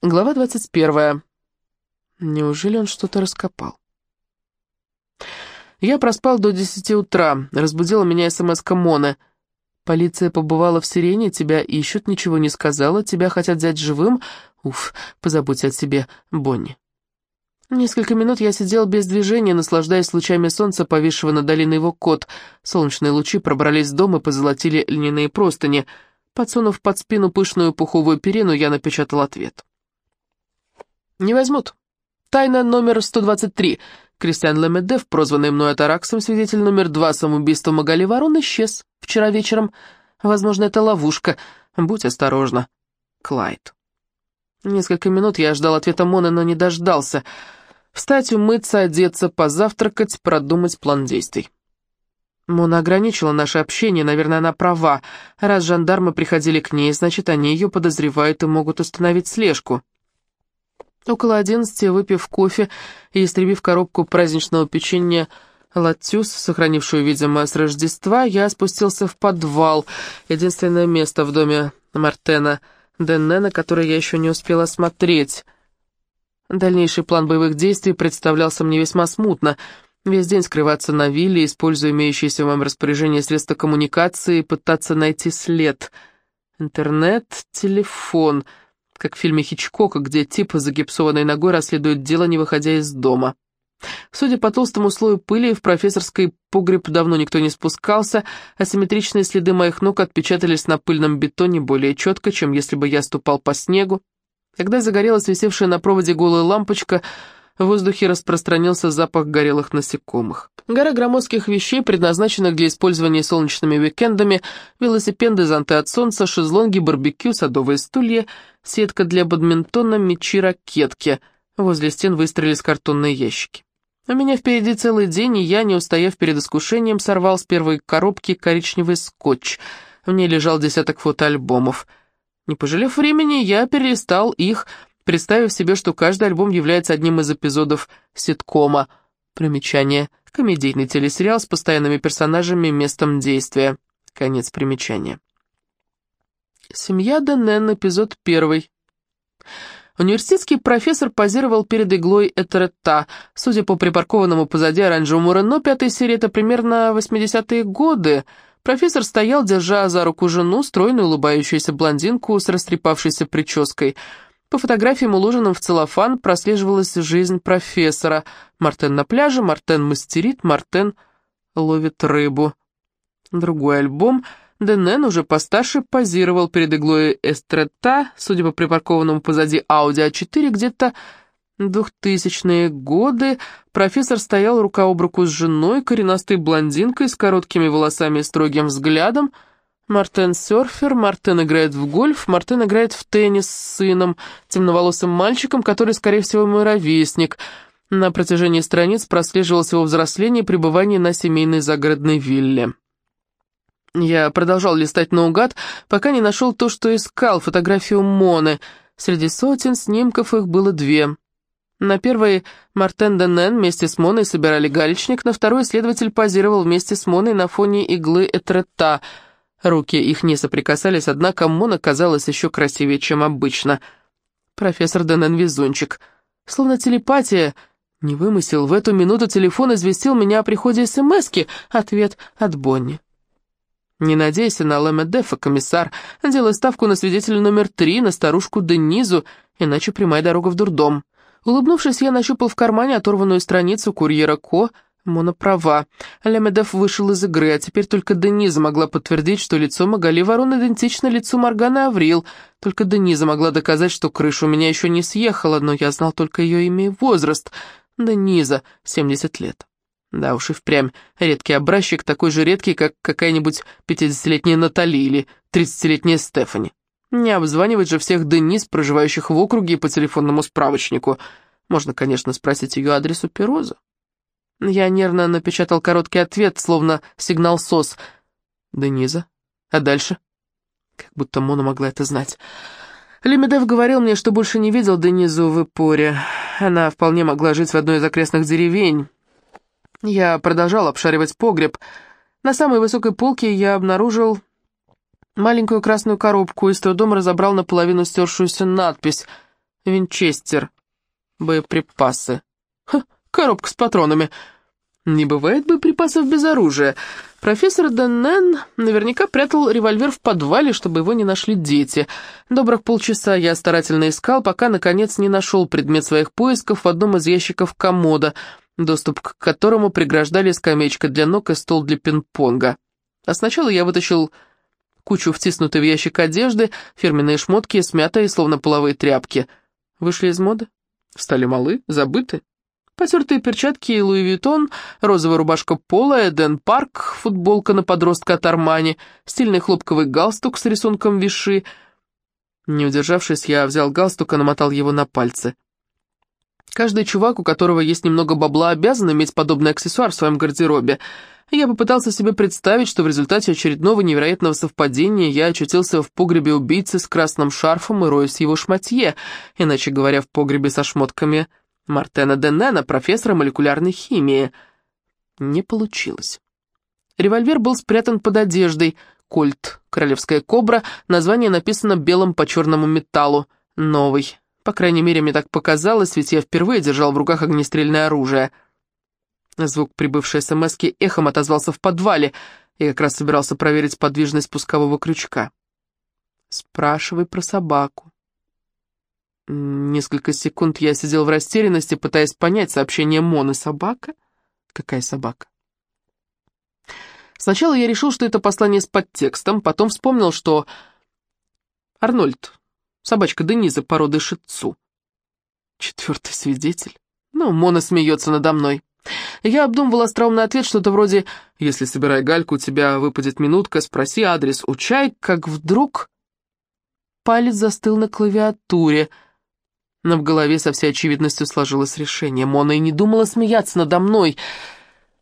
Глава 21. Неужели он что-то раскопал? Я проспал до 10 утра, разбудила меня смс-ка. Полиция побывала в сирене, тебя ищут, ничего не сказала, тебя хотят взять живым. Уф, позаботься о себе, Бонни. Несколько минут я сидел без движения, наслаждаясь лучами солнца, повисшего над долиной его кот. Солнечные лучи пробрались в дом и позолотили льняные простыни. Подсунув под спину пышную пуховую перину, я напечатал ответ. «Не возьмут. Тайна номер 123. Кристиан Лемедев, прозванный мной Атараксом, свидетель номер два самоубийства Магали Ворон, исчез вчера вечером. Возможно, это ловушка. Будь осторожна. Клайд». Несколько минут я ждал ответа Моны, но не дождался. Встать, умыться, одеться, позавтракать, продумать план действий. Мона ограничила наше общение, наверное, она права. Раз жандармы приходили к ней, значит, они ее подозревают и могут установить слежку. Около одиннадцати, выпив кофе и истребив коробку праздничного печенья «Латюс», сохранившую, видимо, с Рождества, я спустился в подвал, единственное место в доме Мартена Денне, на которое я еще не успел осмотреть. Дальнейший план боевых действий представлялся мне весьма смутно. Весь день скрываться на вилле, используя имеющиеся в моем распоряжении средства коммуникации, пытаться найти след. Интернет, телефон — как в фильме Хичкока, где тип с загипсованной ногой расследует дело, не выходя из дома. Судя по толстому слою пыли, в профессорской погреб давно никто не спускался, асимметричные следы моих ног отпечатались на пыльном бетоне более четко, чем если бы я ступал по снегу. Когда загорелась висевшая на проводе голая лампочка, в воздухе распространился запах горелых насекомых. Гора громоздких вещей, предназначенных для использования солнечными уикендами, велосипеды, зонты от солнца, шезлонги, барбекю, садовые стулья, сетка для бадминтона, мечи, ракетки. Возле стен выстроились картонные ящики. У меня впереди целый день, и я, не устояв перед искушением, сорвал с первой коробки коричневый скотч. В ней лежал десяток фотоальбомов. Не пожалев времени, я перелистал их, представив себе, что каждый альбом является одним из эпизодов ситкома. Примечание. Комедийный телесериал с постоянными персонажами и местом действия. Конец примечания. Семья Денен, эпизод первый. Университетский профессор позировал перед иглой Этеретта. Судя по припаркованному позади оранжевому Рено, пятой серии это примерно 80-е годы. Профессор стоял, держа за руку жену, стройную улыбающуюся блондинку с растрепавшейся прической – по фотографиям, уложенным в целлофан, прослеживалась жизнь профессора. Мартен на пляже, Мартен мастерит, Мартен ловит рыбу. Другой альбом. Денен уже постарше позировал перед иглой Эстрета, судя по припаркованному позади Audi A4, где-то двухтысячные годы. Профессор стоял рука об руку с женой, коренастой блондинкой с короткими волосами и строгим взглядом, Мартен серфер, Мартен играет в гольф, Мартен играет в теннис с сыном, темноволосым мальчиком, который, скорее всего, мой ровесник. На протяжении страниц прослеживалось его взросление и пребывание на семейной загородной вилле. Я продолжал листать наугад, пока не нашел то, что искал, фотографию Моны. Среди сотен снимков их было две. На первой Мартен Денен вместе с Моной собирали галечник, на второй следователь позировал вместе с Моной на фоне иглы Этрета — Руки их не соприкасались, однако Мона казалась еще красивее, чем обычно. Профессор Денен везунчик. Словно телепатия. Не вымысел, в эту минуту телефон известил меня о приходе СМСки. Ответ от Бонни. «Не надейся на Лэмэдефа, комиссар. Делай ставку на свидетеля номер три, на старушку Денизу, иначе прямая дорога в дурдом». Улыбнувшись, я нащупал в кармане оторванную страницу курьера Ко, Мона права. Лемедов вышел из игры, а теперь только Дениза могла подтвердить, что лицо Магали Ворон идентично лицу Морганы Аврил. Только Дениза могла доказать, что крыша у меня еще не съехала, но я знал только ее имя и возраст. Дениза, 70 лет. Да уж и впрямь, редкий образчик, такой же редкий, как какая-нибудь пятидесятилетняя Натали или тридцатилетняя Стефани. Не обзванивать же всех Дениз, проживающих в округе по телефонному справочнику. Можно, конечно, спросить ее адрес у Пероза. Я нервно напечатал короткий ответ, словно сигнал СОС. «Дениза? А дальше?» Как будто Мона могла это знать. Лемедев говорил мне, что больше не видел Денизу в Ипоре. Она вполне могла жить в одной из окрестных деревень. Я продолжал обшаривать погреб. На самой высокой полке я обнаружил маленькую красную коробку и с трудом разобрал наполовину стершуюся надпись Винчестер. Боеприпасы. Ха, коробка с патронами. Не бывает боеприпасов без оружия. Профессор Деннен наверняка прятал револьвер в подвале, чтобы его не нашли дети. Добрых полчаса я старательно искал, пока, наконец, не нашел предмет своих поисков в одном из ящиков комода, доступ к которому преграждали скамеечка для ног и стол для пинг-понга. А сначала я вытащил кучу втиснутой в ящик одежды, фирменные шмотки, смятые, словно половые тряпки. Вышли из моды? Стали малы, забыты? Потертые перчатки и Louis Vuitton, розовая рубашка поло Eden Park, футболка на подростка от Армани, стильный хлопковый галстук с рисунком виши. Не удержавшись, я взял галстук и намотал его на пальцы. Каждый чувак, у которого есть немного бабла, обязан иметь подобный аксессуар в своем гардеробе. Я попытался себе представить, что в результате очередного невероятного совпадения я очутился в погребе убийцы с красным шарфом и роюсь его шматье, иначе говоря, в погребе со шмотками Мартена Денена, профессора молекулярной химии. Не получилось. Револьвер был спрятан под одеждой. Кольт, королевская кобра, название написано белым по черному металлу. Новый. По крайней мере, мне так показалось, ведь я впервые держал в руках огнестрельное оружие. Звук прибывшей смс эхом отозвался в подвале. Я как раз собирался проверить подвижность пускового крючка. «Спрашивай про собаку». Несколько секунд я сидел в растерянности, пытаясь понять сообщение Моны. Собака? Какая собака? Сначала я решил, что это послание с подтекстом, потом вспомнил, что... Арнольд, собачка Дениза породы шицу. Четвертый свидетель. Ну, Мона смеется надо мной. Я обдумывал остроумный ответ, что-то вроде «Если, собирай гальку, у тебя выпадет минутка, спроси адрес у чай», как вдруг... Палец застыл на клавиатуре — но в голове со всей очевидностью сложилось решение. Мона и не думала смеяться надо мной.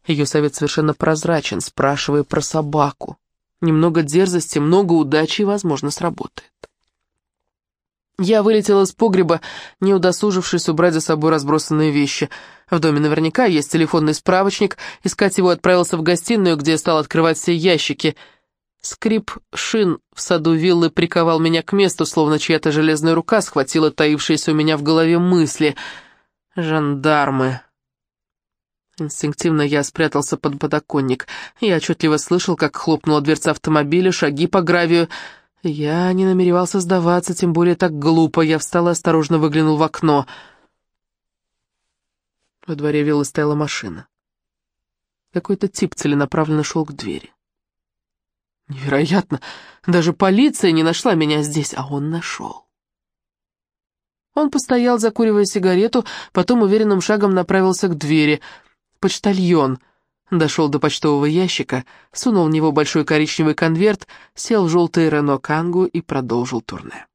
Ее совет совершенно прозрачен, спрашивая про собаку. Немного дерзости, много удачи и, возможно, сработает. Я вылетела из погреба, не удосужившись убрать за собой разбросанные вещи. В доме наверняка есть телефонный справочник, искать его отправился в гостиную, где стал открывать все ящики — Скрип шин в саду виллы приковал меня к месту, словно чья-то железная рука схватила таившиеся у меня в голове мысли. «Жандармы». Инстинктивно я спрятался под подоконник. Я отчетливо слышал, как хлопнула дверца автомобиля, шаги по гравию. Я не намеревался сдаваться, тем более так глупо. Я встал и осторожно выглянул в окно. Во дворе виллы стояла машина. Какой-то тип целенаправленно шел к двери. Невероятно, даже полиция не нашла меня здесь, а он нашел. Он постоял, закуривая сигарету, потом уверенным шагом направился к двери. Почтальон дошел до почтового ящика, сунул в него большой коричневый конверт, сел в желтый Рено Кангу и продолжил турне.